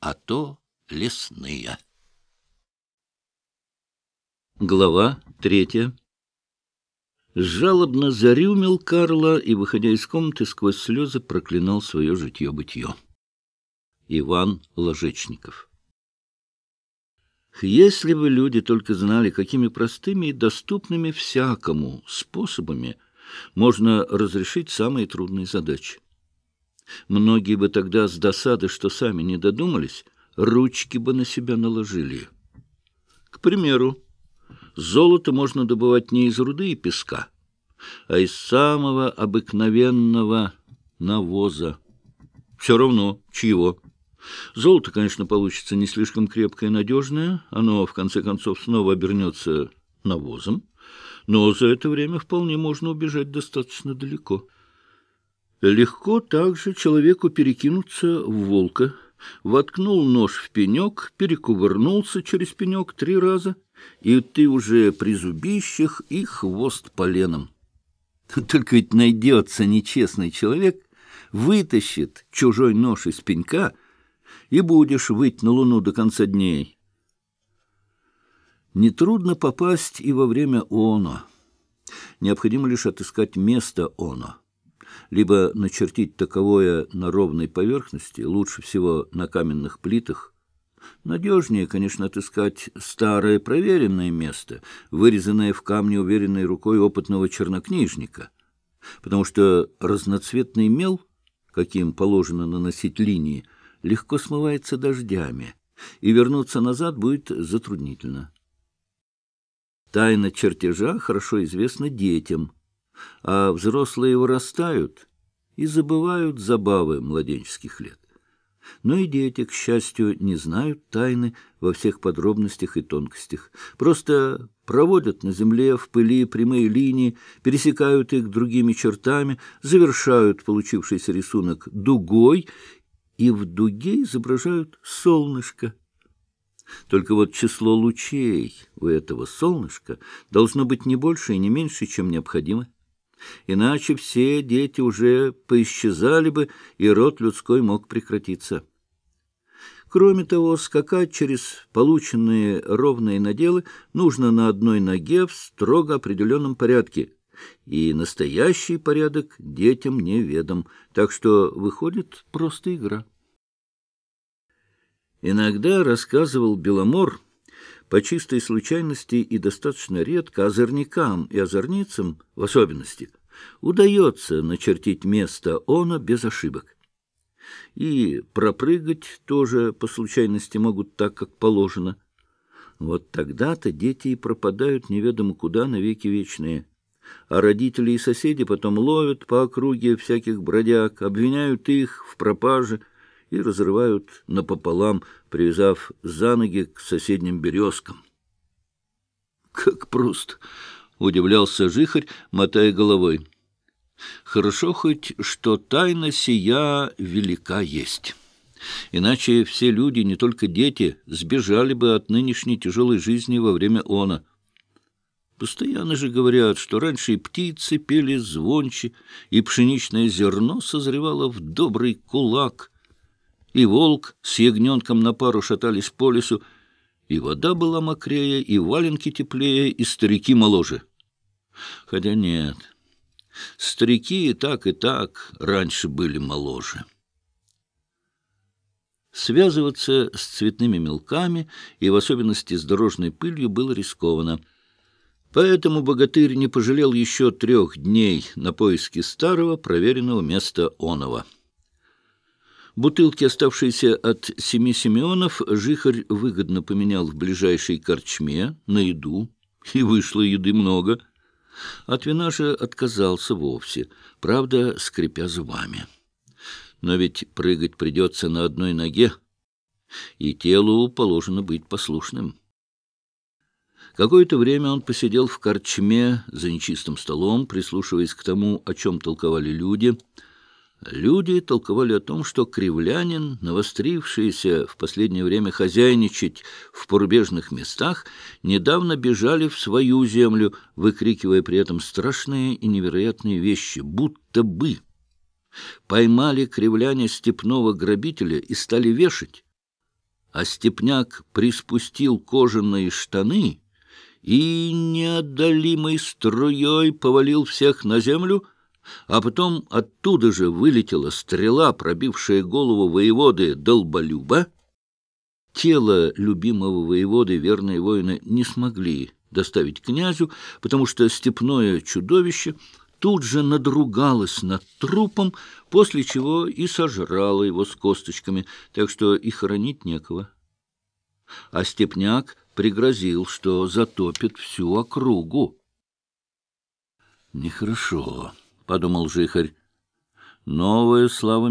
а то лесные. Глава третья. Жалобно зарюмил Карла и, выходя из комнаты, сквозь слезы проклинал свое житье-бытье. Иван Ложечников Если бы люди только знали, какими простыми и доступными всякому способами можно разрешить самые трудные задачи. Многие бы тогда с досады, что сами не додумались, ручки бы на себя наложили. К примеру, золото можно добывать не из руды и песка, а из самого обыкновенного навоза. Все равно, чьего. Золото, конечно, получится не слишком крепкое и надежное, оно, в конце концов, снова обернется навозом, но за это время вполне можно убежать достаточно далеко. Легко также человеку перекинуться в волка, воткнул нож в пенек, перекувырнулся через пенек три раза, и ты уже при зубищах и хвост поленом. Только ведь найдется нечестный человек, вытащит чужой нож из пенька, и будешь выть на луну до конца дней. Нетрудно попасть и во время оно. Необходимо лишь отыскать место оно либо начертить таковое на ровной поверхности, лучше всего на каменных плитах. Надежнее, конечно, отыскать старое проверенное место, вырезанное в камне уверенной рукой опытного чернокнижника, потому что разноцветный мел, каким положено наносить линии, легко смывается дождями, и вернуться назад будет затруднительно. Тайна чертежа хорошо известна детям – а взрослые вырастают и забывают забавы младенческих лет. Но и дети, к счастью, не знают тайны во всех подробностях и тонкостях. Просто проводят на земле в пыли прямые линии, пересекают их другими чертами, завершают получившийся рисунок дугой и в дуге изображают солнышко. Только вот число лучей у этого солнышка должно быть не больше и не меньше, чем необходимо. Иначе все дети уже поисчезали бы, и род людской мог прекратиться. Кроме того, скакать через полученные ровные наделы нужно на одной ноге в строго определенном порядке, и настоящий порядок детям неведом, так что выходит просто игра. Иногда, рассказывал Беломор, по чистой случайности и достаточно редко озорникам и озорницам в особенности удается начертить место она без ошибок. И пропрыгать тоже по случайности могут так, как положено. Вот тогда-то дети и пропадают неведомо куда навеки вечные. А родители и соседи потом ловят по округе всяких бродяг, обвиняют их в пропаже — и разрывают напополам, привязав за ноги к соседним березкам. «Как просто!» — удивлялся жихарь, мотая головой. «Хорошо хоть, что тайна сия велика есть». Иначе все люди, не только дети, сбежали бы от нынешней тяжелой жизни во время она. Постоянно же говорят, что раньше и птицы пели звонче, и пшеничное зерно созревало в добрый кулак — и волк с ягненком на пару шатались по лесу, и вода была мокрее, и валенки теплее, и старики моложе. Хотя нет, старики и так, и так раньше были моложе. Связываться с цветными мелками и в особенности с дорожной пылью было рискованно. Поэтому богатырь не пожалел еще трех дней на поиски старого проверенного места Онова. Бутылки, оставшиеся от семи Симеонов, Жихарь выгодно поменял в ближайшей корчме на еду, и вышло еды много. От вина же отказался вовсе, правда, скрипя зубами. Но ведь прыгать придется на одной ноге, и телу положено быть послушным. Какое-то время он посидел в корчме за нечистым столом, прислушиваясь к тому, о чем толковали люди — Люди толковали о том, что кривлянин, навострившийся в последнее время хозяйничать в порубежных местах, недавно бежали в свою землю, выкрикивая при этом страшные и невероятные вещи, будто бы. Поймали кривляне степного грабителя и стали вешать. а степняк приспустил кожаные штаны и неотдалимой струей повалил всех на землю, а потом оттуда же вылетела стрела, пробившая голову воеводы Долболюба. Тело любимого воеводы верные воины не смогли доставить князю, потому что степное чудовище тут же надругалось над трупом, после чего и сожрало его с косточками, так что и хоронить некого. А степняк пригрозил, что затопит всю округу. «Нехорошо», — подумал жихарь. «Новая слава